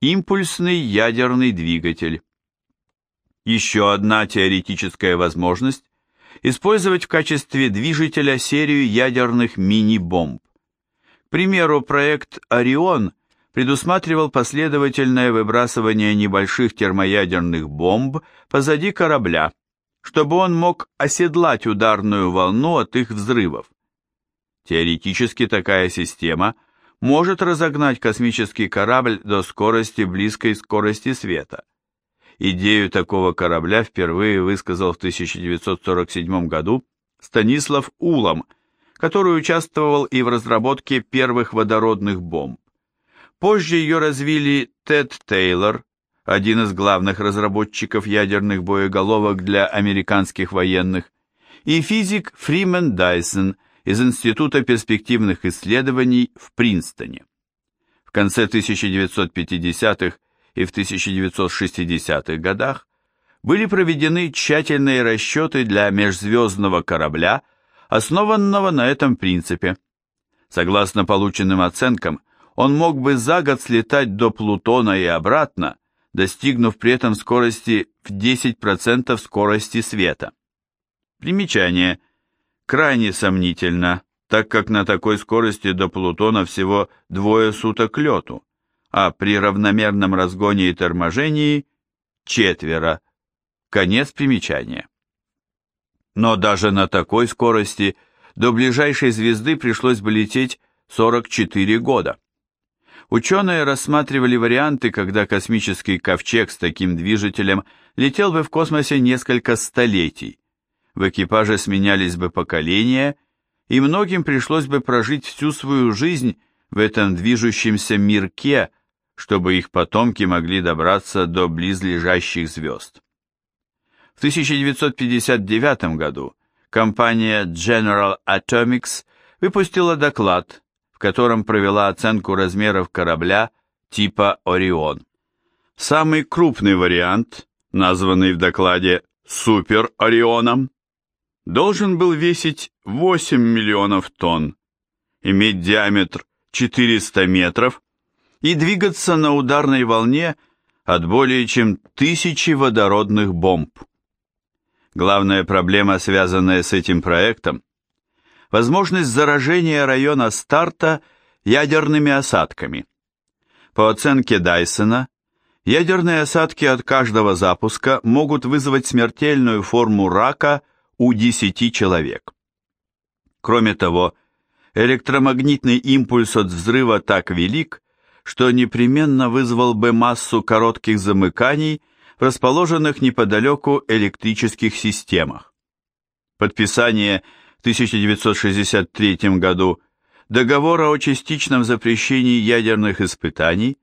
импульсный ядерный двигатель. Еще одна теоретическая возможность – использовать в качестве движителя серию ядерных мини-бомб. К примеру, проект «Орион» предусматривал последовательное выбрасывание небольших термоядерных бомб позади корабля, чтобы он мог оседлать ударную волну от их взрывов. Теоретически такая система может разогнать космический корабль до скорости близкой скорости света. Идею такого корабля впервые высказал в 1947 году Станислав Улам, который участвовал и в разработке первых водородных бомб. Позже ее развили Тед Тейлор, один из главных разработчиков ядерных боеголовок для американских военных, и физик Фримен Дайсон из Института перспективных исследований в Принстоне. В конце 1950-х и в 1960-х годах были проведены тщательные расчеты для межзвездного корабля, основанного на этом принципе. Согласно полученным оценкам, он мог бы за год слетать до Плутона и обратно, достигнув при этом скорости в 10% скорости света. Примечание. Крайне сомнительно, так как на такой скорости до Плутона всего двое суток лету, а при равномерном разгоне и торможении – четверо. Конец примечания. Но даже на такой скорости до ближайшей звезды пришлось бы лететь 44 года. Ученые рассматривали варианты, когда космический ковчег с таким движителем летел бы в космосе несколько столетий. В экипаже сменялись бы поколения, и многим пришлось бы прожить всю свою жизнь в этом движущемся мирке, чтобы их потомки могли добраться до близлежащих звезд. В 1959 году компания General Atomics выпустила доклад, в котором провела оценку размеров корабля типа «Орион». Самый крупный вариант, названный в докладе «Супер Орионом», должен был весить 8 миллионов тонн, иметь диаметр 400 метров и двигаться на ударной волне от более чем тысячи водородных бомб. Главная проблема, связанная с этим проектом, возможность заражения района старта ядерными осадками. По оценке Дайсона, ядерные осадки от каждого запуска могут вызвать смертельную форму рака у 10 человек. Кроме того, электромагнитный импульс от взрыва так велик, что непременно вызвал бы массу коротких замыканий в расположенных неподалеку электрических системах. Подписание – 1963 году договора о частичном запрещении ядерных испытаний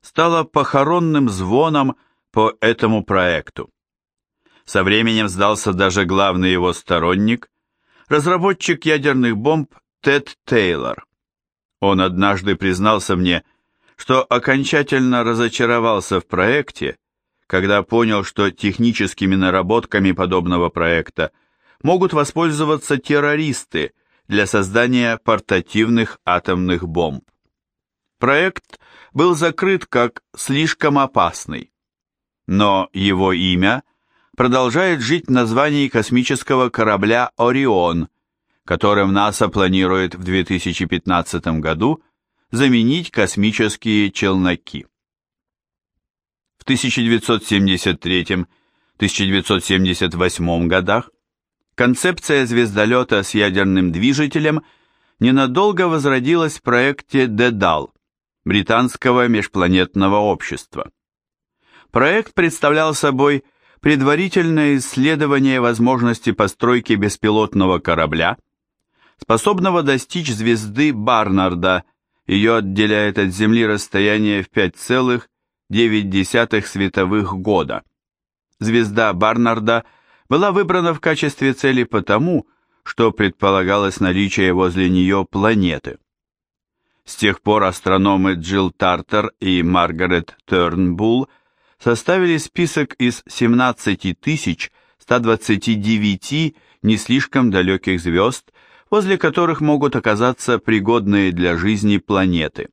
стало похоронным звоном по этому проекту. Со временем сдался даже главный его сторонник, разработчик ядерных бомб Тед Тейлор. Он однажды признался мне, что окончательно разочаровался в проекте, когда понял, что техническими наработками подобного проекта могут воспользоваться террористы для создания портативных атомных бомб. Проект был закрыт как слишком опасный, но его имя продолжает жить в названии космического корабля «Орион», которым НАСА планирует в 2015 году заменить космические челноки. В 1973-1978 годах концепция звездолета с ядерным движителем ненадолго возродилась в проекте «Дедал» британского межпланетного общества. Проект представлял собой предварительное исследование возможности постройки беспилотного корабля, способного достичь звезды Барнарда, ее отделяет от Земли расстояние в 5,9 световых года. Звезда Барнарда – была выбрана в качестве цели потому, что предполагалось наличие возле нее планеты. С тех пор астрономы Джилл Тартер и Маргарет Тернбулл составили список из 17 129 не слишком далеких звезд, возле которых могут оказаться пригодные для жизни планеты.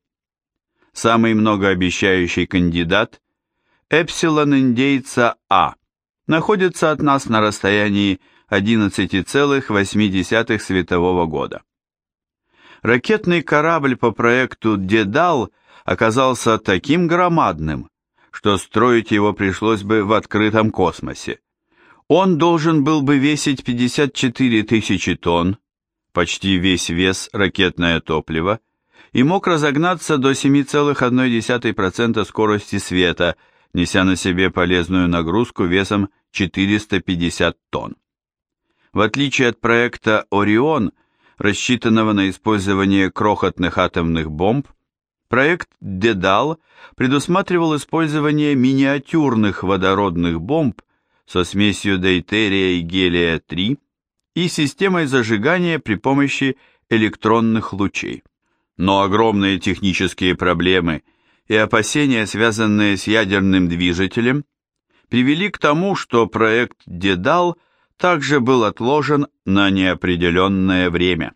самый многообещающий кандидат, Эпсилон индейца А, находится от нас на расстоянии 11,8 светового года. Ракетный корабль по проекту «Дедал» оказался таким громадным, что строить его пришлось бы в открытом космосе. Он должен был бы весить 54 тысячи тонн, почти весь вес ракетное топливо, и мог разогнаться до 7,1% скорости света, неся на себе полезную нагрузку весом 450 тонн. В отличие от проекта «Орион», рассчитанного на использование крохотных атомных бомб, проект «Дедал» предусматривал использование миниатюрных водородных бомб со смесью дейтерия и гелия-3 и системой зажигания при помощи электронных лучей. Но огромные технические проблемы и опасения, связанные с ядерным движителем, привели к тому, что проект «Дедал» также был отложен на неопределенное время.